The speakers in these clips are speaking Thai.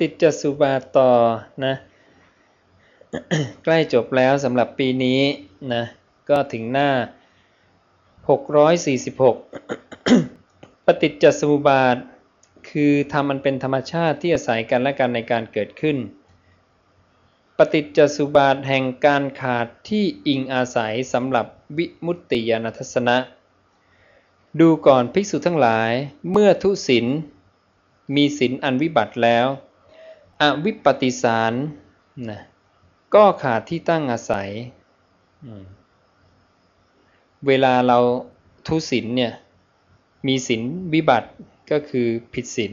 ฏิจจสุบาทต่อนะใกล้จบแล้วสำหรับปีนี้นะก็ถึงหน้า 646 ปฏิจจสมุปบาท คือทำมันเป็นธรรมชาติที่อาศัยกันและกันในการเกิดขึ้น ปฏิจจสุบาทแห่งการขาดที่อิงอาศัยสำหรับวิมุตติยานทัศนะ ดูก่อนภิกษุทั้งหลายเมื่อทุศินมีศินอันวิบัติแล้ว อวิปปิสารนะก็ขาดที่ตั้งอาศัย เวลาเราทุศินเนี่ย มีศินวิบัติก็คือผิดศิน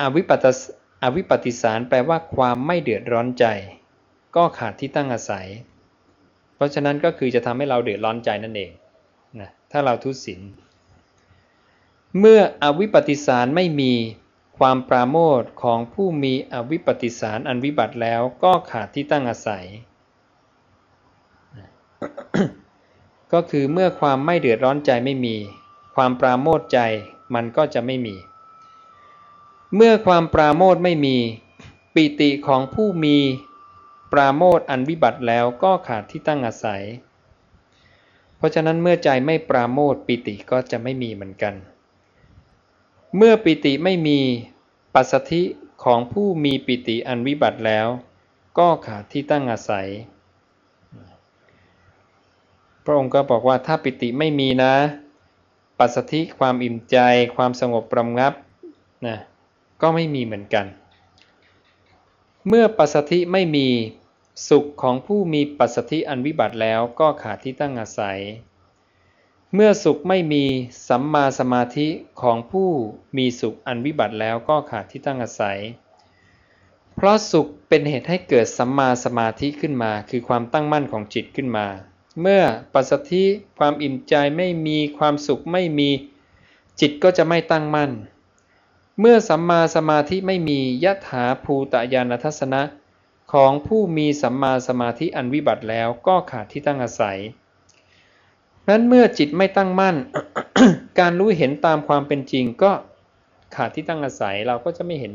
อวิปตอวิปปิสารแปลว่าความไม่เดือดร้อนใจ ก็ขาดที่ตั้งอาศัย เพราะฉะนั้นก็คือจะทำให้เราเดือดร้อนใจนั่นเองนะถ้าเราทุศินเมื่ออวิปปิสารไม่มี ความปราโมทของผู้มีอวิปปิสารอันวิบัติแล้วก็ขาดที่ตั้งอาศัย ก็คือเมื่อความไม่เดือดร้อนใจไม่มี ความปราโมทใจมันก็จะไม่มี เมื่อความปราโมทไม่มี ปิติของผู้มีปราโมทอันวิบัติแล้วก็ขาดที่ตั้งอาศัย เพราะฉะนั้นเมื่อใจไม่ปราโมทปิติก็จะไม่มีเหมือนกัน เมื่อปิติไม่มีปัสสธิของผู้มีปิติอันวิบัติแล้ว ก็ขาดที่ตั้งอาศัย พระองค์ก็บอกว่าถ้าปิติไม่มีนะ ปัสสธิความอิ่มใจความสงบประงับนะก็ไม่มีเหมือนกัน เมื่อปัสสธิไม่มีสุขของผู้มีปัสสธิอันวิบัติแล้วก็ขาดที่ตั้งอาศัย เมื่อสุขไม่มีสัมมาสมาธิของผู้มีสุขอันวิบัติแล้วก็ขาดที่ตั้งอาศัย เพราะสุขเป็นเหตุให้เกิดสัมมาสมาธิขึ้นมา คือความตั้งมั่นของจิตขึ้นมา เมื่อปัสสธิความอิ่มใจไม่มีความสุขไม่มี จิตก็จะไม่ตั้งมั่น เมื่อสัมมาสมาธิไม่มียะถาภูตยานทัศนะของผู้มีสัมมาสมาธิอันวิบัติแล้วก็ขาดที่ตั้งอาศัย นั้นเมื่อจิตไม่ตั้งมั่น การรู้เห็นตามความเป็นจริงก็ขาดที่ตั้งอาศัยเราก็จะไม่เห็น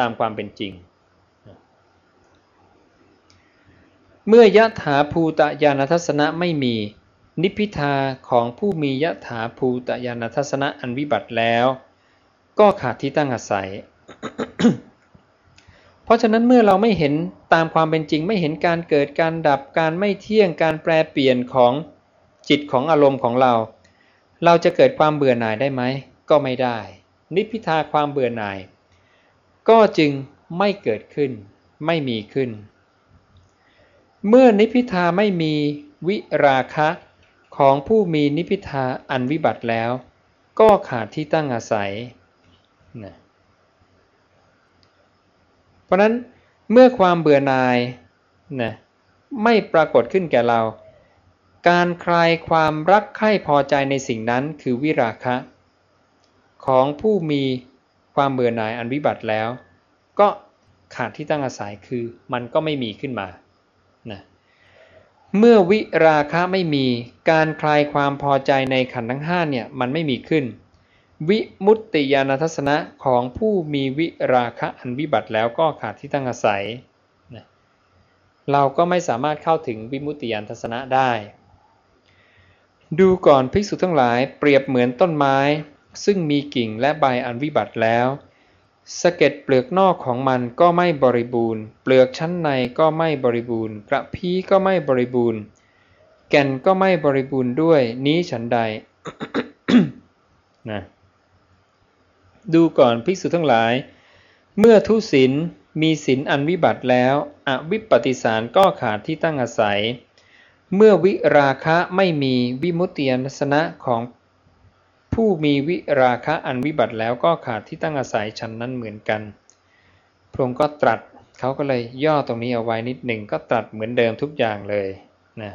ตามความเป็นจริง เมื่อยะถาภูตยานทัศนะไม่มีนิพิทาของผู้มียะถาภูตยานทัศนะอันวิบัติแล้ว ก็ขาดที่ตั้งอาศัย เพราะฉะนั้นเมื่อเราไม่เห็นตามความเป็นจริง ไม่เห็นการเกิดการดับการไม่เที่ยงการแปรเปลี่ยนของ จิตของอารมณ์ของเรา เราจะเกิดความเบื่อหน่ายได้ไหม ก็ไม่ได้ นิพพิทาความเบื่อหน่าย ก็จึงไม่เกิดขึ้น ไม่มีขึ้น เมื่อนิพพิทาไม่มีวิราคะของผู้มีนิพพิทาอันวิบัติแล้ว ก็ขาดที่ตั้งอาศัยนะเพราะนั้นเมื่อความเบื่อหน่ายนะไม่ปรากฏขึ้นแก่เรา การคลายความรักใคร่พอใจในสิ่งนั้นคือวิราคะ ของผู้มีความเบื่อหน่ายอันวิบัติแล้ว ก็ขาดที่ตั้งอาศัยคือมันก็ไม่มีขึ้นมานะเมื่อวิราคะไม่มีการคลายความพอใจในขันธ์ทั้งห้าเนี่ยมันไม่มีขึ้น วิมุตติยานทัศนะของผู้มีวิราคะอันวิบัติแล้วก็ขาดที่ตั้งอาศัย เราก็ไม่สามารถเข้าถึงวิมุตติยานทัศนะได้ ดูก่อนภิกษุทั้งหลายเปรียบเหมือนต้นไม้ ซึ่งมีกิ่งและใบอันวิบัติแล้วสะเก็ดเปลือกนอกของมันก็ไม่บริบูรณ์ เปลือกชั้นในก็ไม่บริบูรณ์ กระพี้ก็ไม่บริบูรณ์ แก่นก็ไม่บริบูรณ์ด้วย นี้ฉันใดนะดูก่อนภิกษุทั้งหลาย เมื่อทุศินมีศินอันวิบัติแล้ว อวิปปติสารก็ขาดที่ตั้งอาศัย เมื่อวิราคะไม่มีวิมุตติยนสนะของผู้มีวิราคะอันวิบัติแล้วก็ขาดที่ตั้งอาศัยฉันนั้นเหมือนกัน พระองค์ก็ตรัสเขาก็เลยย่อตรงนี้เอาไว้นิดหนึ่งก็ตรัสเหมือนเดิมทุกอย่างเลยนะ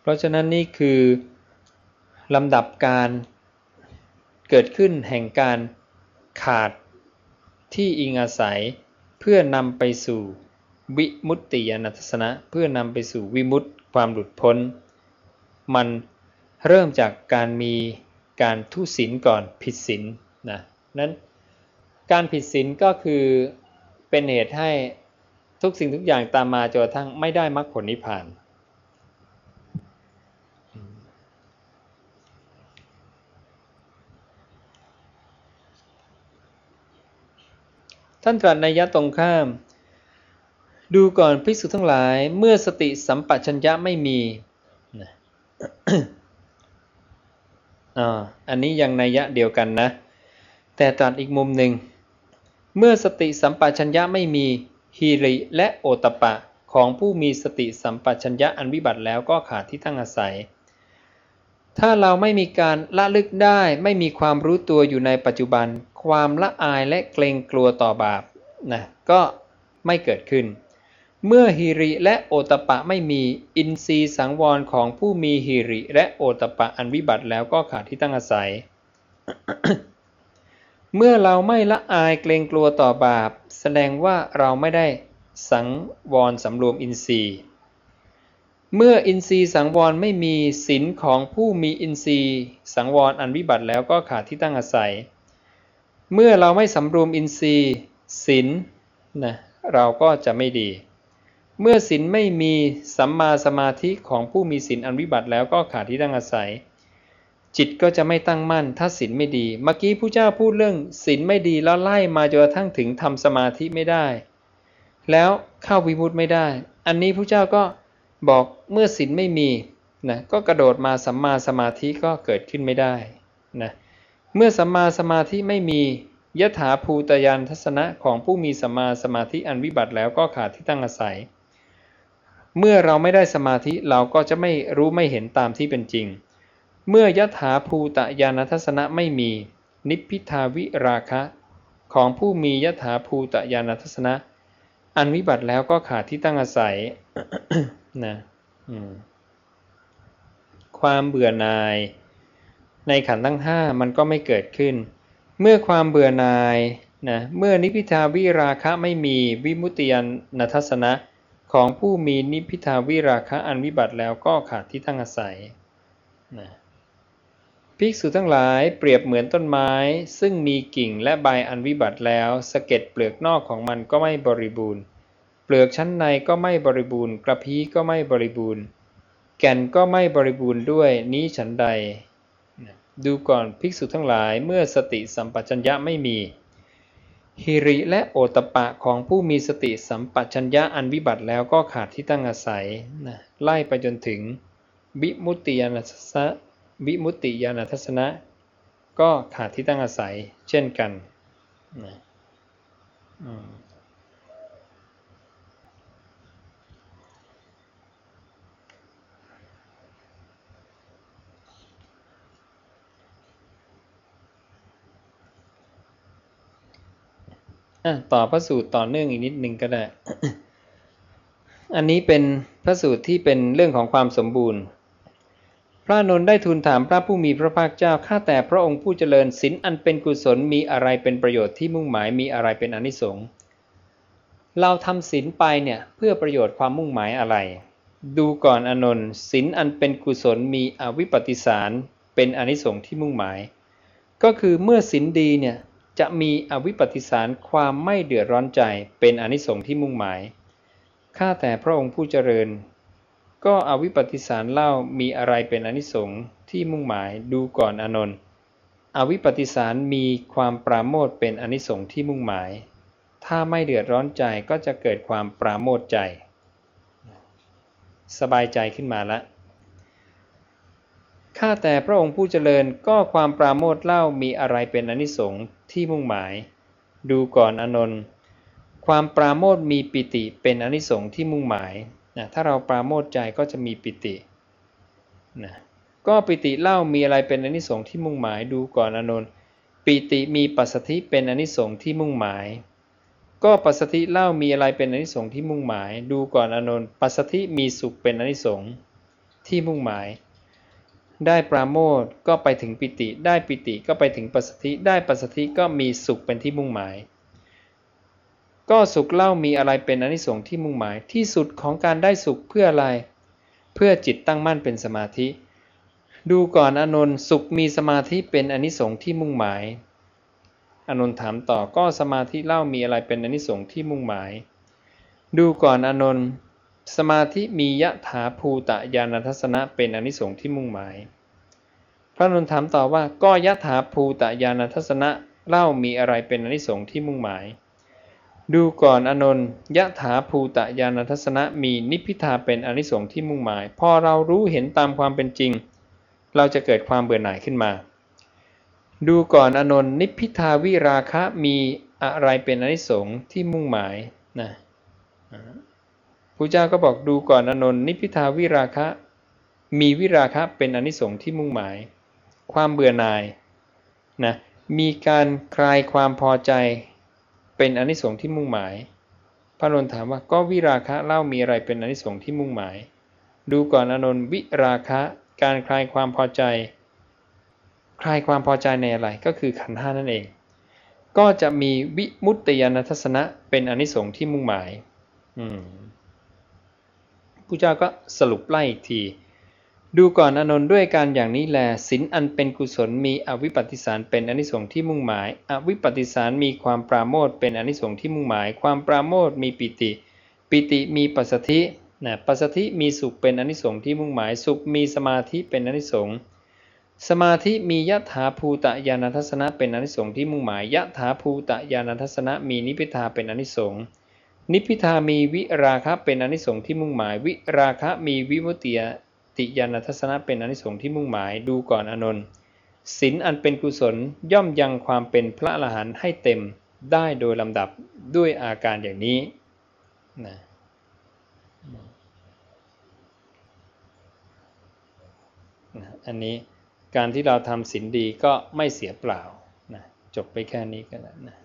เพราะฉะนั้นนี่คือลำดับการเกิดขึ้นแห่งการขาดที่อิงอาศัย พื่อนำไปสู่วิมุตติยานัทสนะ เพื่อนำไปสู่วิมุตติความหลุดพ้น มันเริ่มจากการมีการทุศีลก่อนผิดศีลนะนั้นการผิดศีลก็คือเป็นเหตุให้ทุกสิ่งทุกอย่างตามมาจนกระทั่งไม่ได้มรรคผลนิพพาน ท่านตรัสในยะตรงข้าม ดูก่อนภิกษุทั้งหลายเมื่อสติสัมปชัญญะไม่มีอันนี้ยังในยยะเดียวกันนะ แต่ตรัสอีกมุมหนึ่ง เมื่อสติสัมปชัญญะไม่มีฮีริและโอตปะของผู้มีสติสัมปชัญญะอันวิบัติแล้วก็ขาดที่ตั้งอาศัย ถ้าเราไม่มีการละลึกได้ไม่มีความรู้ตัวอยู่ในปัจจุบัน ความละอายและเกรงกลัวต่อบาปนะก็ไม่เกิดขึ้น เมื่อฮิริและโอตปะไม่มีอินทรีย์สังวรของผู้มีฮิริและโอตปะอันวิบัติแล้วก็ขาดที่ตั้งอาศัย เมื่อเราไม่ละอายเกรงกลัวต่อบาป แสดงว่าเราไม่ได้สังวรสำรวมอินทรีย์ เมื่ออินทรีย์สังวรไม่มีศีลของผู้มีอินทรีย์ สังวรอันวิบัติแล้วก็ขาดที่ตั้งอาศัย เมื่อเราไม่สำรวมอินทรีย์ศีลนะเราก็จะไม่ดี เมื่อศีลไม่มีสัมมาสมาธิของผู้มีศีลอันวิบัติแล้วก็ขาดที่ตั้งอาศัย จิตก็จะไม่ตั้งมั่น ถ้าศีลไม่ดี เมื่อกี้ผู้เจ้าพูดเรื่องศีลไม่ดีแล้วไล่มาจนกระทั่งถึงทำสมาธิไม่ได้ แล้วเข้าวิมุตไม่ได้ อันนี้ผู้เจ้าก็บอกเมื่อศีลไม่มีนะก็กระโดดมาสัมมาสมาธิก็เกิดขึ้นไม่ได้นะ เมื่อสัมมาสมาธิไม่มียถาภูตยานทัศนะของผู้มีสมาสมาธิอันวิบัติแล้วก็ขาดที่ตั้งอาศัย เมื่อเราไม่ได้สมาธิเราก็จะไม่รู้ไม่เห็นตามที่เป็นจริง เมื่อยถาภูตยานทัศนะไม่มี นิพพิทาวิราคะ ของผู้มียถาภูตยานทัศนะ อันวิบัติแล้วก็ขาดที่ตั้งอาศัยนะความเบื่อหน่าย ในขันธ์ทั้งห้ามันก็ไม่เกิดขึ้น เมื่อความเบื่อหน่ายนะเมื่อนิพิทาวิราคะไม่มีวิมุติยนทัศนะของผู้มีนิพิทาวิราคะอันวิบัติแล้วก็ขาดที่ตั้งอาศัยนะภิกษุทั้งหลายเปรียบเหมือนต้นไม้ ซึ่งมีกิ่งและใบอันวิบัติแล้วสะเก็ดเปลือกนอกของมันก็ไม่บริบูรณ์ เปลือกชั้นในก็ไม่บริบูรณ์ กระพี้ก็ไม่บริบูรณ์ แก่นก็ไม่บริบูรณ์ด้วยนี้ฉันใด ดูก่อนภิกษุทั้งหลายเมื่อสติสัมปชัญญะไม่มีฮิริและโอตปะของผู้มีสติสัมปชัญญะอันวิบัติแล้วก็ขาดที่ตั้งอาศัยนะไล่ไปจนถึงวิมุตติยานัสสะวิมุตติยานัทัศนะ ก็ขาดที่ตั้งอาศัยเช่นกันนะ ต่อพระสูตรต่อเนื่องอีกนิดนึงก็ได้ อันนี้เป็นพระสูตรที่เป็นเรื่องของความสมบูรณ์ พระนนท์ได้ทูลถามพระผู้มีพระภาคเจ้า ข้าแต่พระองค์ผู้เจริญศีลอันเป็นกุศลมีอะไรเป็นประโยชน์ที่มุ่งหมายมีอะไรเป็นอนิสงส์เราทำศีลไปเนี่ยเพื่อประโยชน์ความมุ่งหมายอะไร ดูก่อนอนนท์ศีลอันเป็นกุศลมีอวิปปิสารเป็นอนิสงส์ที่มุ่งหมาย ก็คือเมื่อศีลดีเนี่ย จะมีอวิปปิสารความไม่เดือดร้อนใจเป็นอนิสงส์ที่มุ่งหมาย ข้าแต่พระองค์ผู้เจริญ ก็อวิปปิสารเล่ามีอะไรเป็นอนิสงส์ที่มุ่งหมายดูก่อนอนนท์อวิปปิสารมีความปราโมทเป็นอนิสงส์ที่มุ่งหมาย ถ้าไม่เดือดร้อนใจก็จะเกิดความปราโมทใจ สบายใจขึ้นมาล้วข้าแต่พระองค์ผู้เจริญก็ความปราโมทเล่ามีอะไรเป็นอนิสงส์ ที่มุ่งหมาย ดูก่อนอนนท์ความปราโมทมีปิติเป็นอนิสงส์ที่มุ่งหมายนะถ้าเราปราโมทใจก็จะมีปิตินะก็ปิติเล่ามีอะไรเป็นอนิสงส์ที่มุ่งหมาย ดูก่อนอนนท์ปิติมีปัสสธิเป็นอนิสงส์ที่มุ่งหมาย ก็ปัสสธิเล่ามีอะไรเป็นอนิสงส์ที่มุ่งหมาย ดูก่อนอนนท์ปัสสธิมีสุขเป็นอนิสงส์ที่มุ่งหมาย ได้ปราโมทก็ไปถึงปิติ ได้ปิติก็ไปถึงปัสสธิ ได้ปัสสธิก็มีสุขเป็นที่มุ่งหมาย ก็สุขเล่ามีอะไรเป็นอนิสงส์ที่มุ่งหมาย ที่สุดของการได้สุขเพื่ออะไร เพื่อจิตตั้งมั่นเป็นสมาธิ ดูก่อนอนนท์สุขมีสมาธิเป็นอนิสงส์ที่มุ่งหมาย อนนท์ถามต่อก็สมาธิเล่ามีอะไรเป็นอนิสงส์ที่มุ่งหมาย ดูก่อนอนนท์ สมาธิมียะถาภูตะญาณทัศนะเป็นอนิสงส์ที่มุ่งหมาย พระนนท์ถามต่อว่าก็ยะถาภูตะญาณทัศนะเล่ามีอะไรเป็นอนิสงส์ที่มุ่งหมาย ดูก่อนอนนยะถาภูตะญาณทัศนะมีนิพพิทาเป็นอนิสงส์ที่มุ่งหมาย พอเรารู้เห็นตามความเป็นจริง เราจะเกิดความเบื่อหน่ายขึ้นมา ดูก่อนอนนนิพพิทาวิราคะมีอะไรเป็นอนิสงส์ที่มุ่งหมายนะ พระเจ้าก็บอกดูก่อนอนนท์นิพพิทาวิราคะ มีวิราคะเป็นอนิสงส์ที่มุ่งหมาย ความเบื่อหน่ายนะมีการคลายความพอใจเป็นอนิสงส์ที่มุ่งหมาย พระนนท์ถามว่าก็วิราคะเล่ามีอะไรเป็นอนิสงส์ที่มุ่งหมาย ดูก่อนอนนท์วิราคะการคลายความพอใจ คลายความพอใจในอะไรก็คือขันธ์ห้านั่นเอง ก็จะมีวิมุตติยานทัศนะเป็นอนิสงส์ที่มุ่งหมาย อืม ผู้เจ้าก็สรุปไล่อีกที ดูก่อนอนนท์ด้วยการอย่างนี้แลศีลอันเป็นกุศลมีอวิปปิสารเป็นอนิสงส์ที่มุ่งหมาย อวิปปิสารมีความปราโมทเป็นอนิสงส์ที่มุ่งหมาย ความปราโมทมีปิติ ปิติมีปัสสธินะปัสสธิมีสุขเป็นอนิสงส์ที่มุ่งหมาย สุขมีสมาธิเป็นอนิสงส์สมาธิมียะถาภูตะญาณทัศนะเป็นอนิสงส์ที่มุ่งหมายยะถาภูตะญาณทัศนะมีนิพพิทาเป็นอนิสงส์ นิพพิทามีวิราคะเป็นอนิสงส์ที่มุ่งหมาย วิราคะมีวิมุตติยติยานัทัศนะเป็นอนิสงส์ที่มุ่งหมายดูก่อนอนนท์ศีลอันเป็นกุศลย่อมยังความเป็นพระอรหันต์ให้เต็มได้โดยลำดับด้วยอาการอย่างนี้นะอันนี้การที่เราทำศีลดีก็ไม่เสียเปล่านะจบไปแค่นี้ก็แล้วนะ